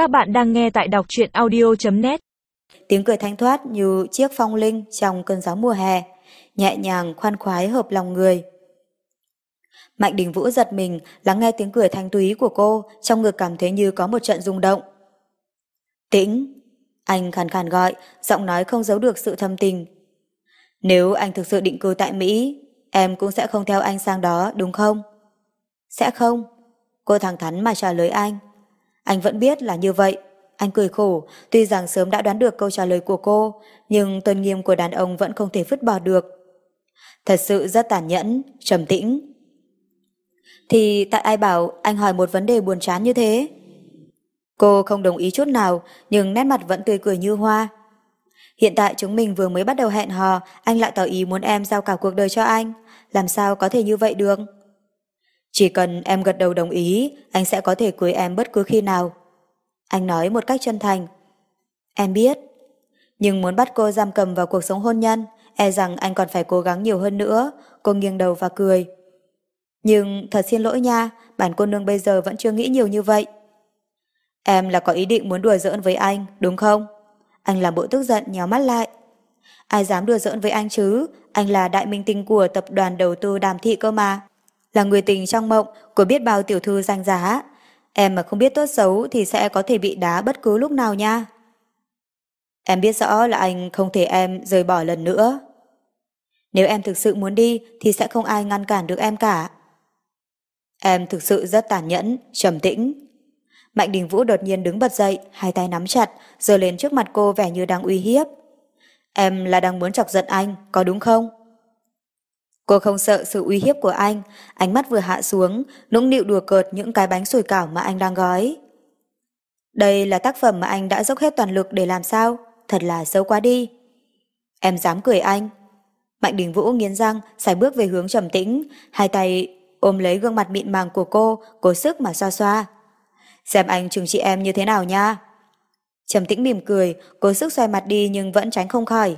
Các bạn đang nghe tại đọc truyện audio.net Tiếng cười thanh thoát như chiếc phong linh trong cơn gió mùa hè, nhẹ nhàng khoan khoái hợp lòng người. Mạnh Đình Vũ giật mình lắng nghe tiếng cười thanh túy của cô, trong ngực cảm thấy như có một trận rung động. Tĩnh, anh khàn khàn gọi, giọng nói không giấu được sự thâm tình. Nếu anh thực sự định cư tại Mỹ, em cũng sẽ không theo anh sang đó, đúng không? Sẽ không. Cô thẳng thắn mà trả lời anh. Anh vẫn biết là như vậy. Anh cười khổ, tuy rằng sớm đã đoán được câu trả lời của cô, nhưng tôn nghiêm của đàn ông vẫn không thể vứt bỏ được. Thật sự rất tàn nhẫn, trầm tĩnh. Thì tại ai bảo anh hỏi một vấn đề buồn chán như thế? Cô không đồng ý chút nào, nhưng nét mặt vẫn tươi cười như hoa. Hiện tại chúng mình vừa mới bắt đầu hẹn hò, anh lại tỏ ý muốn em giao cả cuộc đời cho anh. Làm sao có thể như vậy được? Chỉ cần em gật đầu đồng ý, anh sẽ có thể cưới em bất cứ khi nào. Anh nói một cách chân thành. Em biết. Nhưng muốn bắt cô giam cầm vào cuộc sống hôn nhân, e rằng anh còn phải cố gắng nhiều hơn nữa. Cô nghiêng đầu và cười. Nhưng thật xin lỗi nha, bản cô nương bây giờ vẫn chưa nghĩ nhiều như vậy. Em là có ý định muốn đùa giỡn với anh, đúng không? Anh làm bộ tức giận nhéo mắt lại. Ai dám đùa giỡn với anh chứ? Anh là đại minh tinh của tập đoàn đầu tư đàm thị cơ mà là người tình trong mộng của biết bao tiểu thư danh giá. Em mà không biết tốt xấu thì sẽ có thể bị đá bất cứ lúc nào nha. Em biết rõ là anh không thể em rời bỏ lần nữa. Nếu em thực sự muốn đi thì sẽ không ai ngăn cản được em cả. Em thực sự rất tàn nhẫn, trầm tĩnh. Mạnh Đình Vũ đột nhiên đứng bật dậy, hai tay nắm chặt, giơ lên trước mặt cô vẻ như đang uy hiếp. Em là đang muốn chọc giận anh, có đúng không? Cô không sợ sự uy hiếp của anh, ánh mắt vừa hạ xuống, nũng nịu đùa cợt những cái bánh sủi cảo mà anh đang gói. Đây là tác phẩm mà anh đã dốc hết toàn lực để làm sao, thật là xấu quá đi. Em dám cười anh. Mạnh Đình Vũ nghiến răng, xài bước về hướng trầm tĩnh, hai tay ôm lấy gương mặt mịn màng của cô, cố sức mà xoa xoa. Xem anh trừng trị em như thế nào nha. Trầm tĩnh mỉm cười, cố sức xoay mặt đi nhưng vẫn tránh không khỏi.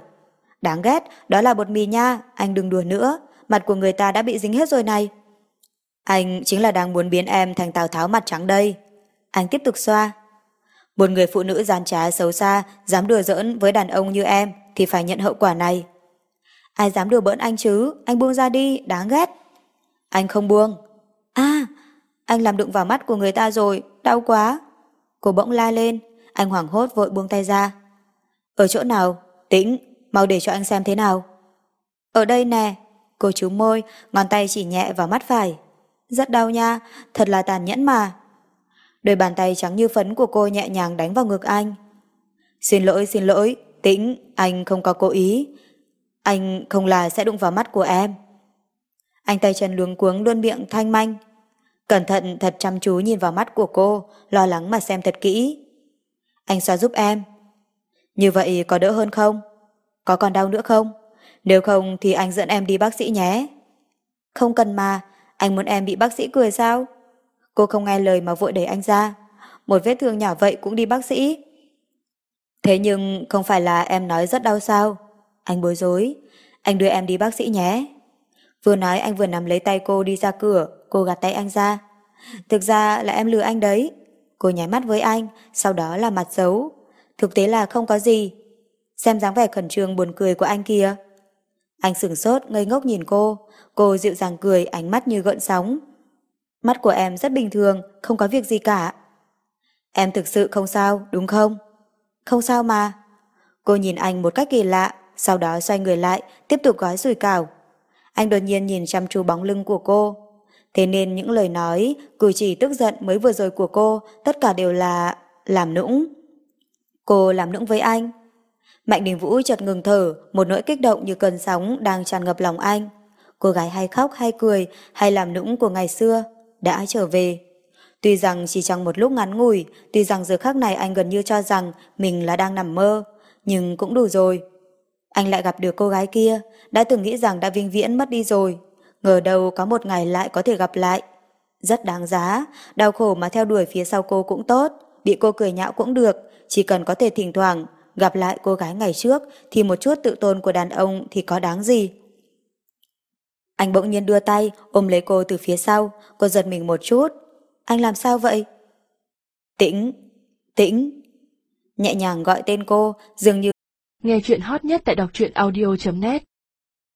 Đáng ghét, đó là bột mì nha, anh đừng đùa nữa mặt của người ta đã bị dính hết rồi này. Anh chính là đang muốn biến em thành Tào Tháo mặt trắng đây. Anh tiếp tục xoa. Một người phụ nữ gian trá xấu xa, dám đùa giỡn với đàn ông như em thì phải nhận hậu quả này. Ai dám đùa bỡn anh chứ, anh buông ra đi, đáng ghét. Anh không buông. À, anh làm đụng vào mắt của người ta rồi, đau quá. Cô bỗng la lên, anh hoảng hốt vội buông tay ra. Ở chỗ nào? Tĩnh, mau để cho anh xem thế nào. Ở đây nè, Cô chú môi, ngón tay chỉ nhẹ vào mắt phải. Rất đau nha, thật là tàn nhẫn mà. Đôi bàn tay trắng như phấn của cô nhẹ nhàng đánh vào ngực anh. Xin lỗi, xin lỗi, tĩnh, anh không có cố ý. Anh không là sẽ đụng vào mắt của em. Anh tay chân luống cuống luôn miệng thanh manh. Cẩn thận thật chăm chú nhìn vào mắt của cô, lo lắng mà xem thật kỹ. Anh xoa giúp em. Như vậy có đỡ hơn không? Có còn đau nữa không? Nếu không thì anh dẫn em đi bác sĩ nhé. Không cần mà, anh muốn em bị bác sĩ cười sao? Cô không nghe lời mà vội đẩy anh ra. Một vết thương nhỏ vậy cũng đi bác sĩ. Thế nhưng không phải là em nói rất đau sao? Anh bối rối. Anh đưa em đi bác sĩ nhé. Vừa nói anh vừa nắm lấy tay cô đi ra cửa, cô gạt tay anh ra. Thực ra là em lừa anh đấy. Cô nháy mắt với anh, sau đó là mặt xấu. Thực tế là không có gì. Xem dáng vẻ khẩn trương buồn cười của anh kia. Anh sửng sốt, ngây ngốc nhìn cô. Cô dịu dàng cười, ánh mắt như gợn sóng. Mắt của em rất bình thường, không có việc gì cả. Em thực sự không sao, đúng không? Không sao mà. Cô nhìn anh một cách kỳ lạ, sau đó xoay người lại, tiếp tục gói sủi cảo. Anh đột nhiên nhìn chăm chú bóng lưng của cô. Thế nên những lời nói, cử chỉ tức giận mới vừa rồi của cô, tất cả đều là làm nũng. Cô làm nũng với anh. Mạnh Đình Vũ chợt ngừng thở, một nỗi kích động như cơn sóng đang tràn ngập lòng anh. Cô gái hay khóc hay cười, hay làm nũng của ngày xưa, đã trở về. Tuy rằng chỉ trong một lúc ngắn ngủi, tuy rằng giờ khắc này anh gần như cho rằng mình là đang nằm mơ, nhưng cũng đủ rồi. Anh lại gặp được cô gái kia, đã từng nghĩ rằng đã vinh viễn mất đi rồi. Ngờ đâu có một ngày lại có thể gặp lại. Rất đáng giá, đau khổ mà theo đuổi phía sau cô cũng tốt, bị cô cười nhạo cũng được, chỉ cần có thể thỉnh thoảng gặp lại cô gái ngày trước thì một chút tự tôn của đàn ông thì có đáng gì. Anh bỗng nhiên đưa tay ôm lấy cô từ phía sau, cô giật mình một chút. Anh làm sao vậy? Tĩnh, Tĩnh. Nhẹ nhàng gọi tên cô, dường như Nghe chuyện hot nhất tại đọc truyện audio.net